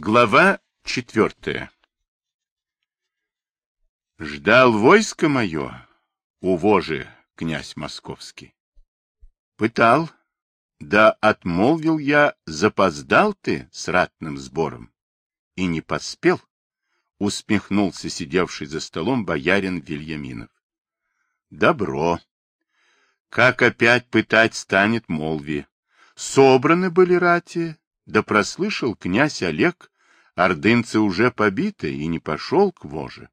Глава четвертая Ждал войско мое, у вожи, князь московский. Пытал, да отмолвил я, запоздал ты с ратным сбором и не поспел, усмехнулся сидевший за столом боярин Вильяминов. Добро. Как опять пытать станет молви? Собраны были рати, да прослышал князь Олег, ордынцы уже побиты, и не пошел к воже.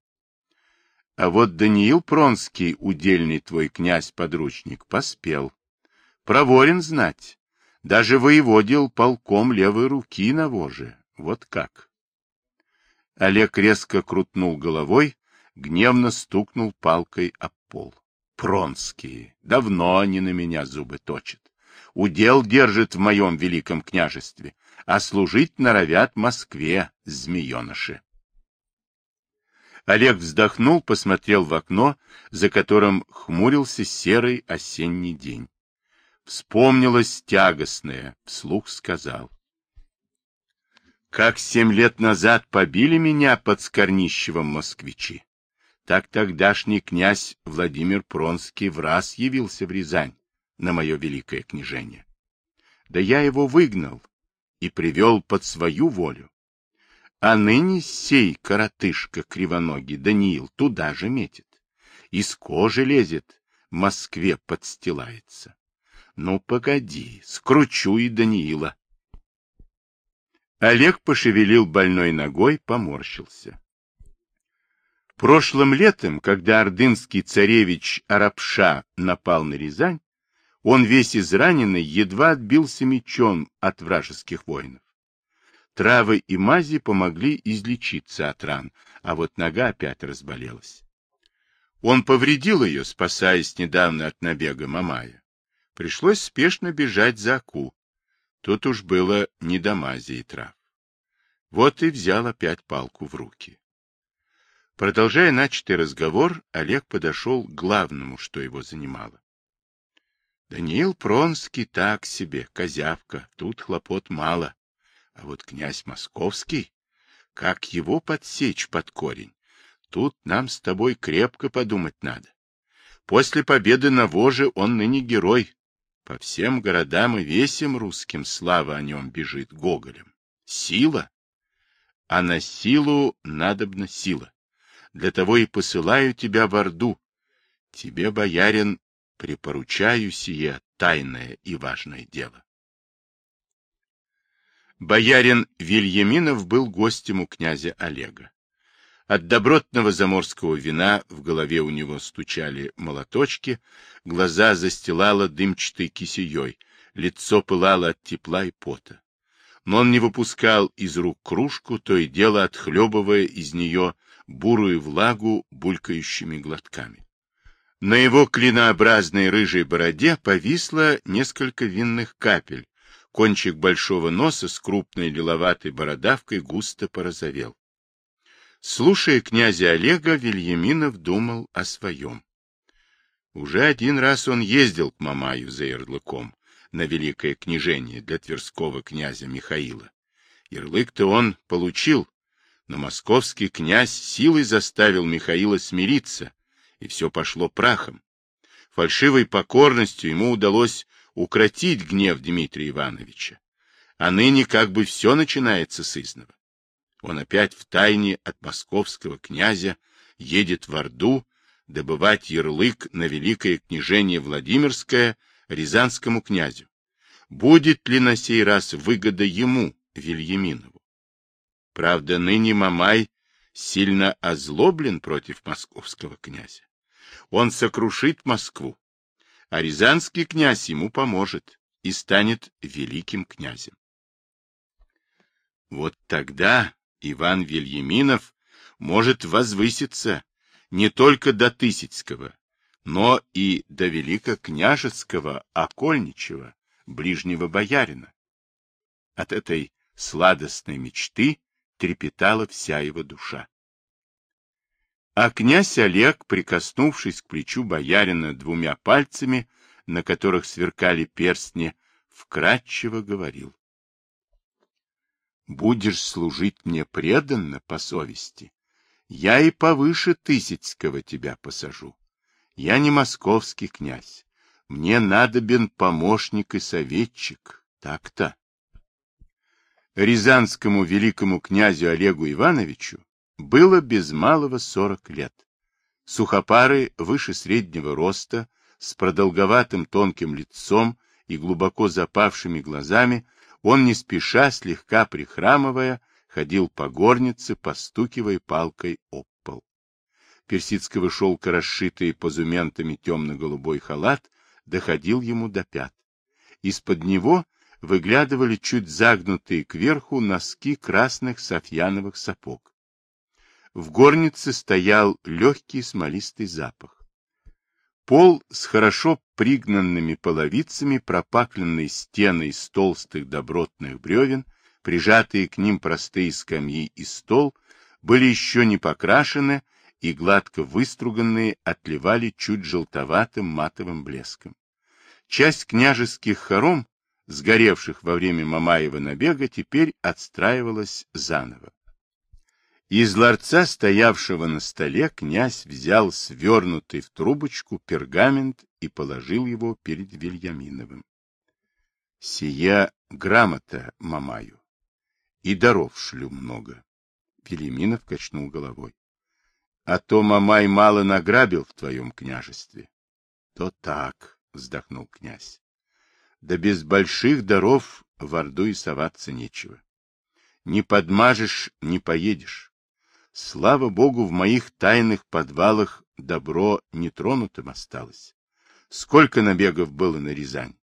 А вот Даниил Пронский, удельный твой князь-подручник, поспел. Проворен знать, даже воеводил полком левой руки на воже. Вот как. Олег резко крутнул головой, гневно стукнул палкой об пол. Пронские, давно они на меня зубы точат удел держит в моем великом княжестве, а служить норовят Москве змееныши. Олег вздохнул, посмотрел в окно, за которым хмурился серый осенний день. Вспомнилось тягостное, вслух сказал. Как семь лет назад побили меня под Скорнищевом москвичи, так тогдашний князь Владимир Пронский в раз явился в Рязань на мое великое княжение. Да я его выгнал и привел под свою волю. А ныне сей коротышка кривоногий Даниил туда же метит. Из кожи лезет, Москве подстилается. Ну, погоди, скручу и Даниила. Олег пошевелил больной ногой, поморщился. Прошлым летом, когда ордынский царевич Арапша напал на Рязань, он весь израненный едва отбился мечом от вражеских воинов. Травы и мази помогли излечиться от ран, а вот нога опять разболелась. Он повредил ее, спасаясь недавно от набега Мамая. Пришлось спешно бежать за Аку. Тут уж было не до мази и трав. Вот и взял опять палку в руки. Продолжая начатый разговор, Олег подошел к главному, что его занимало. Даниил Пронский так себе, козявка, тут хлопот мало. А вот князь Московский, как его подсечь под корень? Тут нам с тобой крепко подумать надо. После победы на Воже он ныне герой. По всем городам и весям русским слава о нем бежит Гоголем. Сила. А на силу надобна сила. Для того и посылаю тебя в Орду. Тебе, боярин, припоручаю сие тайное и важное дело. Боярин Вильяминов был гостем у князя Олега. От добротного заморского вина в голове у него стучали молоточки, глаза застилало дымчатой кисеей, лицо пылало от тепла и пота. Но он не выпускал из рук кружку, то и дело отхлебывая из нее бурую влагу булькающими глотками. На его клинообразной рыжей бороде повисло несколько винных капель. Кончик большого носа с крупной лиловатой бородавкой густо порозовел. Слушая князя Олега, Вильяминов думал о своем. Уже один раз он ездил к Мамаю за ярлыком на великое княжение для тверского князя Михаила. Ярлык-то он получил, но московский князь силой заставил Михаила смириться, и все пошло прахом. Фальшивой покорностью ему удалось укротить гнев Дмитрия Ивановича. А ныне как бы все начинается с изного. Он опять в тайне от московского князя едет в Орду добывать ярлык на великое княжение Владимирское Рязанскому князю. Будет ли на сей раз выгода ему, Вильяминову? Правда, ныне Мамай сильно озлоблен против московского князя. Он сокрушит Москву, а рязанский князь ему поможет и станет великим князем. Вот тогда Иван Вильяминов может возвыситься не только до Тысяцкого, но и до великокняжеского окольничего, ближнего боярина. От этой сладостной мечты трепетала вся его душа. А князь Олег, прикоснувшись к плечу боярина двумя пальцами, на которых сверкали перстни, вкратчиво говорил. будешь служить мне преданно по совести, я и повыше Тысяцкого тебя посажу. Я не московский князь. Мне надобен помощник и советчик. Так-то. Рязанскому великому князю Олегу Ивановичу было без малого сорок лет. Сухопарый, выше среднего роста, с продолговатым тонким лицом и глубоко запавшими глазами, он не спеша, слегка прихрамывая, ходил по горнице, постукивая палкой об пол. Персидского шелка, расшитый позументами темно-голубой халат, доходил ему до пят. Из-под него выглядывали чуть загнутые кверху носки красных софьяновых сапог. В горнице стоял легкий смолистый запах. Пол с хорошо пригнанными половицами, пропакленные стены из толстых добротных бревен, прижатые к ним простые скамьи и стол, были еще не покрашены и гладко выструганные отливали чуть желтоватым матовым блеском. Часть княжеских хором сгоревших во время Мамаева набега, теперь отстраивалась заново. Из ларца, стоявшего на столе, князь взял свернутый в трубочку пергамент и положил его перед Вильяминовым. Сия грамота Мамаю, и даров шлю много. Велиминов качнул головой. А то Мамай мало награбил в твоем княжестве. То так, вздохнул князь. Да без больших даров в Орду и соваться нечего. Не подмажешь, не поедешь. Слава богу, в моих тайных подвалах добро нетронутым осталось. Сколько набегов было на Рязань,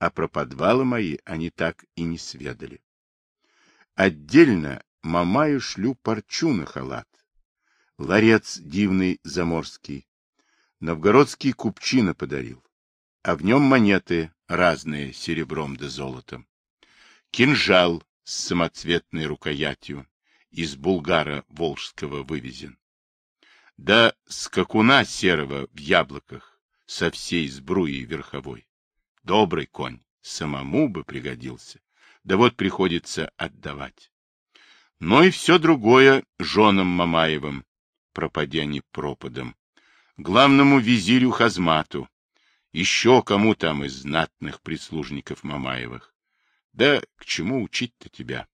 а про подвалы мои они так и не сведали. Отдельно Мамаю шлю парчу на халат. Ларец дивный заморский. Новгородский купчина подарил, а в нем монеты разные серебром да золотом. Кинжал с самоцветной рукоятью из Булгара Волжского вывезен. Да скакуна серого в яблоках со всей сбруей верховой. Добрый конь, самому бы пригодился, да вот приходится отдавать. Но и все другое женам Мамаевым, пропадя не пропадом, главному визирю Хазмату, еще кому там из знатных прислужников Мамаевых. Да к чему учить-то тебя?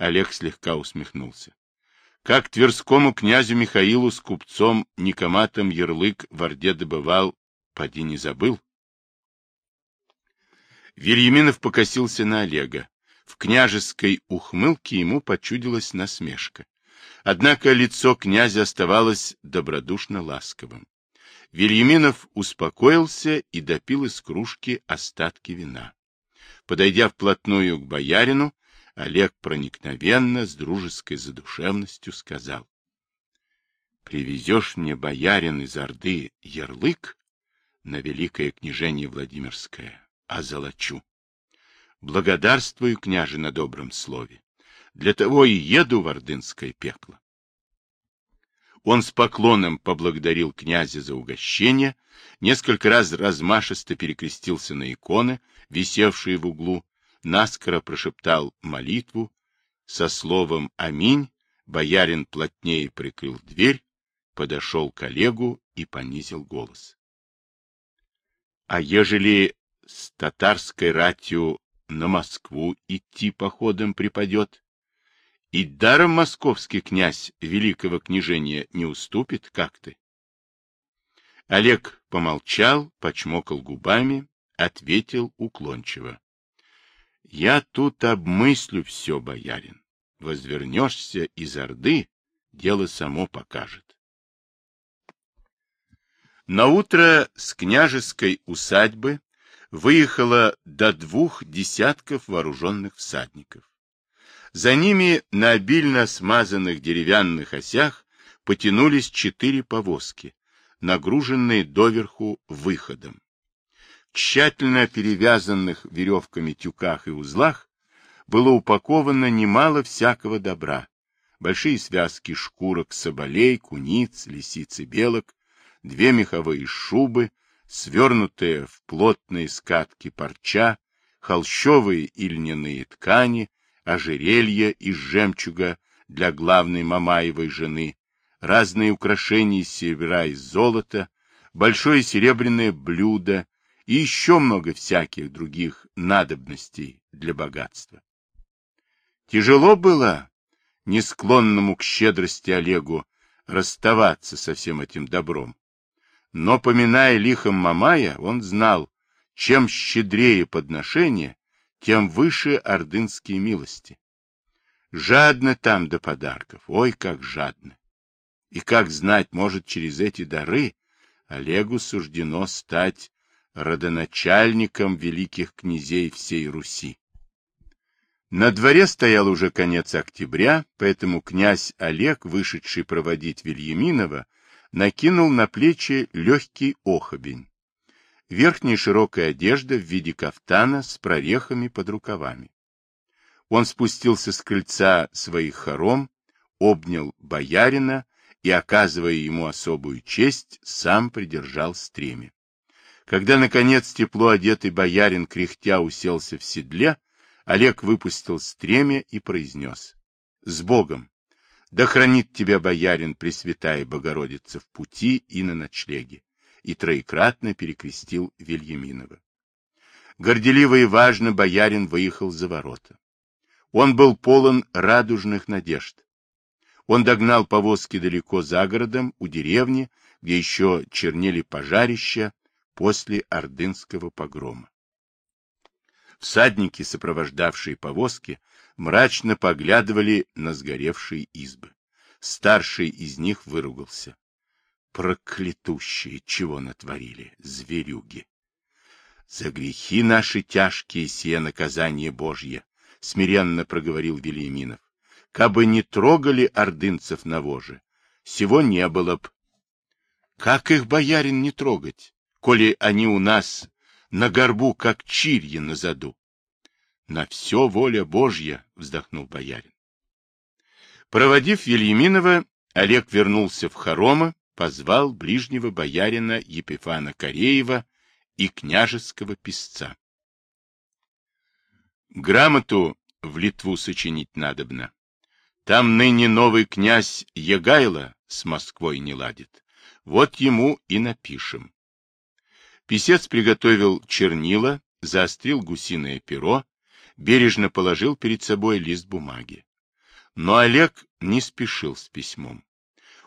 Олег слегка усмехнулся. Как тверскому князю Михаилу с купцом Никоматом ярлык в Орде добывал, поди не забыл? Вильяминов покосился на Олега. В княжеской ухмылке ему почудилась насмешка. Однако лицо князя оставалось добродушно ласковым. Вильяминов успокоился и допил из кружки остатки вина. Подойдя вплотную к боярину, Олег проникновенно, с дружеской задушевностью сказал. — Привезешь мне, боярин из Орды, ярлык на великое княжение Владимирское, а золочу. Благодарствую, княже, на добром слове. Для того и еду в ордынское пекло. Он с поклоном поблагодарил князя за угощение, несколько раз размашисто перекрестился на иконы, висевшие в углу, наскоро прошептал молитву, со словом «Аминь» боярин плотнее прикрыл дверь, подошел к Олегу и понизил голос. — А ежели с татарской ратью на Москву идти походом припадет, и даром московский князь великого княжения не уступит, как ты. Олег помолчал, почмокал губами, ответил уклончиво. — Я тут обмыслю все, боярин. Возвернешься из Орды, дело само покажет. Наутро с княжеской усадьбы выехало до двух десятков вооруженных всадников. За ними на обильно смазанных деревянных осях потянулись четыре повозки, нагруженные доверху выходом. Тщательно перевязанных веревками тюках и узлах было упаковано немало всякого добра. Большие связки шкурок соболей, куниц, лисиц и белок, две меховые шубы, свернутые в плотные скатки парча, холщовые и льняные ткани, ожерелье из жемчуга для главной Мамаевой жены, разные украшения из серебра и золота, большое серебряное блюдо и еще много всяких других надобностей для богатства. Тяжело было не склонному к щедрости Олегу расставаться со всем этим добром. Но, поминая лихом Мамая, он знал, чем щедрее подношение, тем выше ордынские милости. Жадно там до подарков, ой, как жадно. И как знать, может, через эти дары Олегу суждено стать родоначальником великих князей всей Руси. На дворе стоял уже конец октября, поэтому князь Олег, вышедший проводить Вильяминова, накинул на плечи легкий охобень. Верхняя широкая одежда в виде кафтана с прорехами под рукавами. Он спустился с крыльца своих хором, обнял боярина и, оказывая ему особую честь, сам придержал стремя. Когда, наконец, тепло одетый боярин кряхтя уселся в седле, Олег выпустил стремя и произнес. — С Богом! Да хранит тебя, боярин, Пресвятая Богородица, в пути и на ночлеге! И троекратно перекрестил Вильяминова. Горделиво и важно боярин выехал за ворота. Он был полон радужных надежд. Он догнал повозки далеко за городом, у деревни, где еще чернели пожарища после ордынского погрома. Всадники, сопровождавшие повозки, мрачно поглядывали на сгоревшие избы. Старший из них выругался. Проклятущие, чего натворили, зверюги! За грехи наши тяжкие сие наказание Божье, смиренно проговорил Велиминов. Кабы не трогали ордынцев на воже, всего не было б. Как их, боярин, не трогать, коли они у нас на горбу, как чирьи на заду. — На все воля Божья, — вздохнул боярин. Проводив Вильяминова, Олег вернулся в хорома, позвал ближнего боярина Епифана Кореева и княжеского писца. Грамоту в Литву сочинить надобно. Там ныне новый князь Егайло с Москвой не ладит. Вот ему и напишем. Писец приготовил чернила, заострил гусиное перо, бережно положил перед собой лист бумаги. Но Олег не спешил с письмом.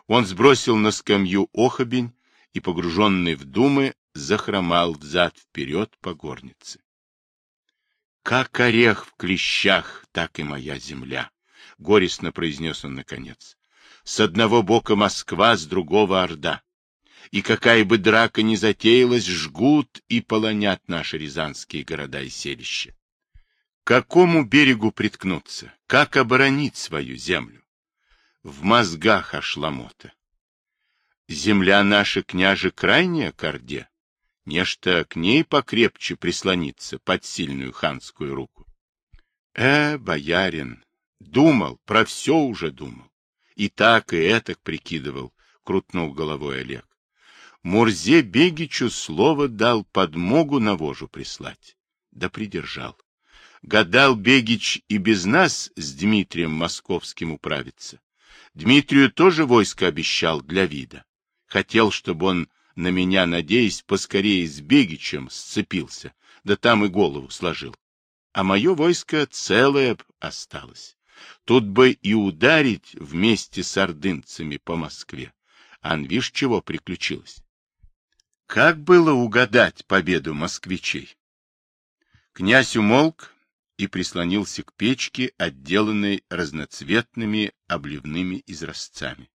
Он сбросил на скамью охобень и, погруженный в думы, захромал взад-вперед по горнице. Как орех в клещах, так и моя земля, — горестно произнес он наконец. С одного бока Москва, с другого Орда и какая бы драка ни затеялась, жгут и полонят наши рязанские города и селища. К какому берегу приткнуться? Как оборонить свою землю? В мозгах Ашламота. Земля наша, княже, крайняя корде. Нечто к ней покрепче прислониться под сильную ханскую руку. Э, боярин, думал, про все уже думал. И так, и этак прикидывал, крутнул головой Олег. Мурзе Бегичу слово дал подмогу на вожу прислать. Да придержал. Гадал Бегич и без нас с Дмитрием Московским управиться. Дмитрию тоже войско обещал для вида. Хотел, чтобы он, на меня надеясь, поскорее с Бегичем сцепился, да там и голову сложил. А мое войско целое осталось. Тут бы и ударить вместе с ордынцами по Москве. Ан, вишь, чего приключилось? Как было угадать победу москвичей? Князь умолк и прислонился к печке, отделанной разноцветными обливными изразцами.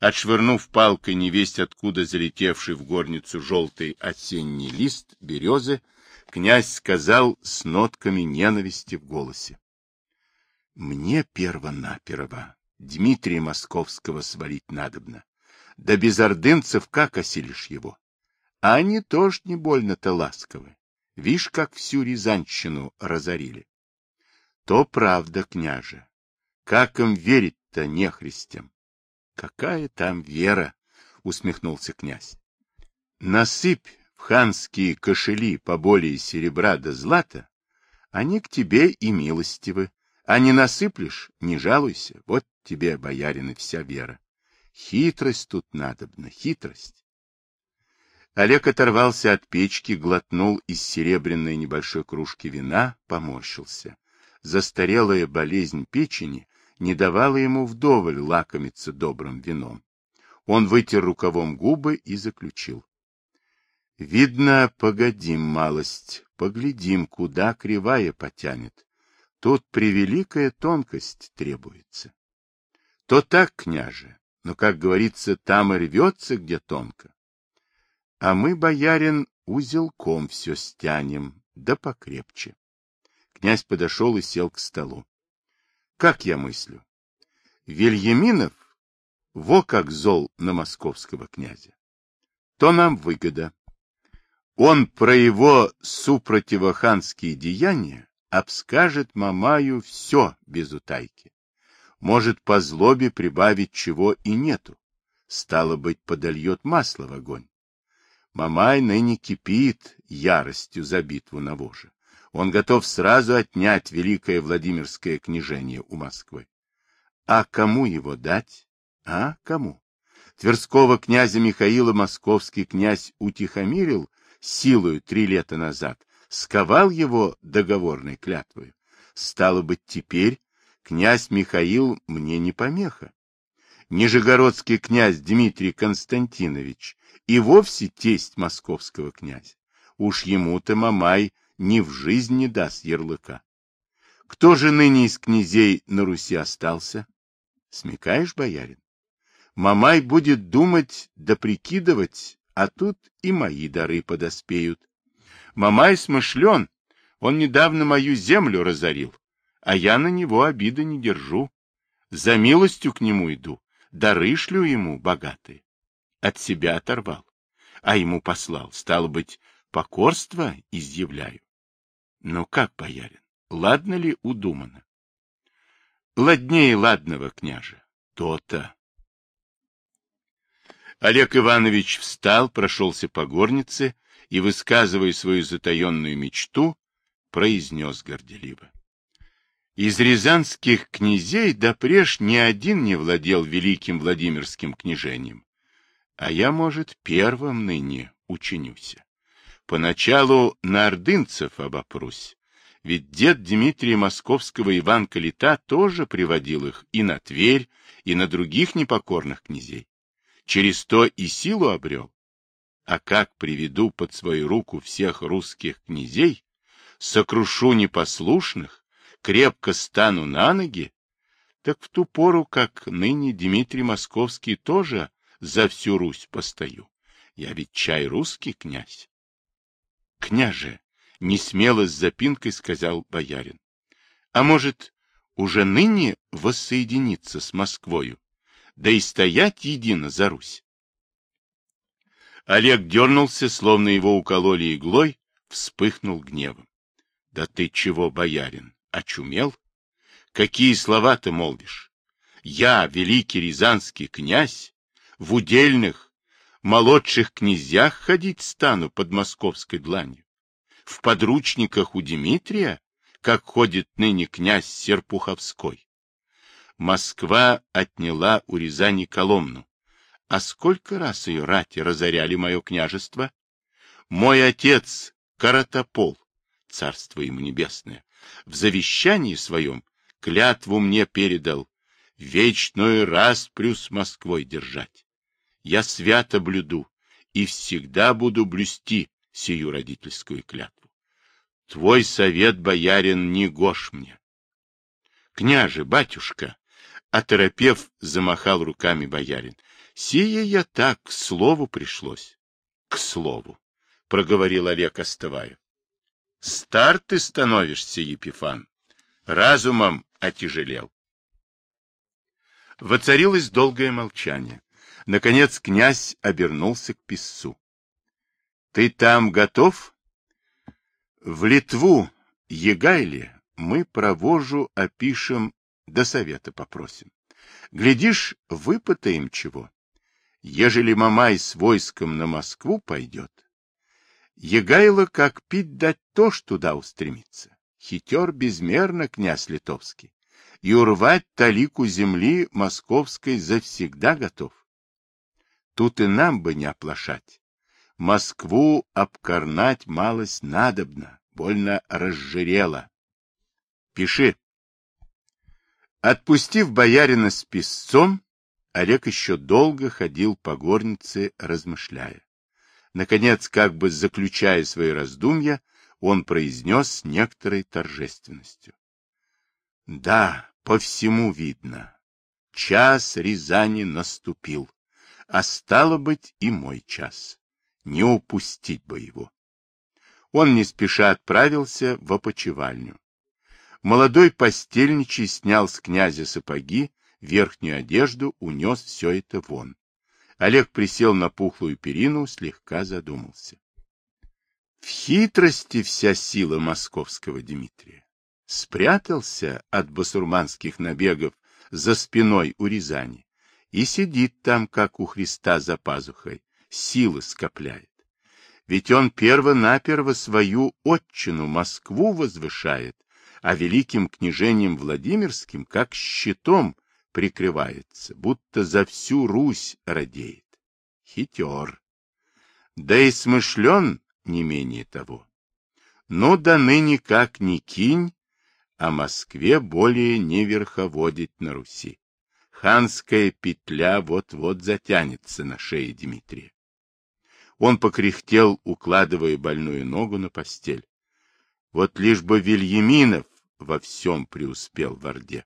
Отшвырнув палкой невесть откуда залетевший в горницу желтый осенний лист березы, князь сказал с нотками ненависти в голосе. — Мне перво-наперво Дмитрия Московского свалить надобно. Да без ордынцев как осилишь его? А они тоже не больно-то ласковы. Вишь, как всю Рязанщину разорили. То правда, княже. Как им верить-то нехристям? Какая там вера? Усмехнулся князь. Насыпь в ханские кошели поболее серебра да злата, они к тебе и милостивы, А не насыплешь, не жалуйся. Вот тебе, боярин, и вся вера. Хитрость тут надобна, хитрость. Олег оторвался от печки, глотнул из серебряной небольшой кружки вина, поморщился. Застарелая болезнь печени не давала ему вдоволь лакомиться добрым вином. Он вытер рукавом губы и заключил. Видно, погодим малость, поглядим, куда кривая потянет. Тут превеликая тонкость требуется. То так, княже, но, как говорится, там и рвется, где тонко. А мы, боярин, узелком все стянем, да покрепче. Князь подошел и сел к столу. Как я мыслю? Вильяминов, во как зол на московского князя. То нам выгода. Он про его супротивоханские деяния обскажет Мамаю все без утайки. Может по злобе прибавить чего и нету. Стало быть, подольет масло в огонь. Мамай ныне кипит яростью за битву на Воже. Он готов сразу отнять великое Владимирское княжение у Москвы. А кому его дать? А кому? Тверского князя Михаила московский князь утихомирил силою три лета назад, сковал его договорной клятвой. Стало быть, теперь князь Михаил мне не помеха. Нижегородский князь Дмитрий Константинович и вовсе тесть московского князя. Уж ему-то Мамай ни в жизнь не даст ярлыка. Кто же ныне из князей на Руси остался? Смекаешь, боярин? Мамай будет думать да прикидывать, а тут и мои дары подоспеют. Мамай смышлен, он недавно мою землю разорил, а я на него обиды не держу. За милостью к нему иду, дары шлю ему богатые. От себя оторвал, а ему послал, стало быть, покорство изъявляю. Ну как, боярин, ладно ли удумано? Ладнее ладного, княже, то-то. Олег Иванович встал, прошелся по горнице и, высказывая свою затаенную мечту, произнес горделиво. Из рязанских князей допреж ни один не владел великим Владимирским княжением, а я, может, первым ныне ученюся. Поначалу на ордынцев обопрусь, ведь дед Дмитрия Московского Иван Калита тоже приводил их и на Тверь, и на других непокорных князей через то и силу обрел. А как приведу под свою руку всех русских князей, сокрушу непослушных, крепко стану на ноги, так в ту пору, как ныне Дмитрий Московский тоже за всю Русь постою. Я ведь чай русский князь. Княже, не смело с запинкой сказал боярин. А может, уже ныне воссоединиться с Москвою? да и стоять едино за Русь. Олег дернулся, словно его укололи иглой, вспыхнул гневом. — Да ты чего, боярин, очумел? Какие слова ты молвишь? Я, великий рязанский князь, в удельных, молодших князьях ходить стану под московской дланью? В подручниках у Дмитрия, как ходит ныне князь Серпуховской? Москва отняла у Рязани Коломну. А сколько раз ее рати разоряли мое княжество? Мой отец Каратопол, царство ему небесное, в завещании своем клятву мне передал вечную распрю с Москвой держать. Я свято блюду и всегда буду блюсти сию родительскую клятву. Твой совет, боярин, не гож мне. Княже, батюшка, Оторопев, замахал руками боярин. Сие я так, к слову пришлось. — К слову, — проговорил Олег, остывая. — Стар ты становишься, Епифан. Разумом отяжелел. Воцарилось долгое молчание. Наконец князь обернулся к писцу. — Ты там готов? — В Литву, Егайле, мы провожу опишем до совета попросим. Глядишь, выпытаем чего. Ежели Мамай с войском на Москву пойдет, Егайло как пить дать то, что туда устремится. Хитер безмерно, князь литовский. и урвать талику земли московской завсегда готов. Тут и нам бы не оплошать. Москву обкорнать малость надобно, больно разжирела. Пиши. Отпустив боярина с писцом, Олег еще долго ходил по горнице, размышляя. Наконец, как бы заключая свои раздумья, он произнес с некоторой торжественностью. Да, по всему видно. Час Рязани наступил, а стало быть и мой час. Не упустить бы его. Он не спеша отправился в опочивальню. Молодой постельничий снял с князя сапоги, верхнюю одежду, унес все это вон. Олег присел на пухлую перину, слегка задумался. В хитрости вся сила московского Дмитрия спрятался от басурманских набегов за спиной у Рязани и сидит там, как у Христа за пазухой, силы скопляет. Ведь он перво-наперво свою отчину Москву возвышает, а великим княжением Владимирским как щитом прикрывается, будто за всю Русь радеет. Хитер. Да и смышлен не менее того. Но да ныне как ни кинь, а Москве более не верховодить на Руси. Ханская петля вот-вот затянется на шее Дмитрия. Он покряхтел, укладывая больную ногу на постель. Вот лишь бы Вильяминов во всем преуспел в Орде.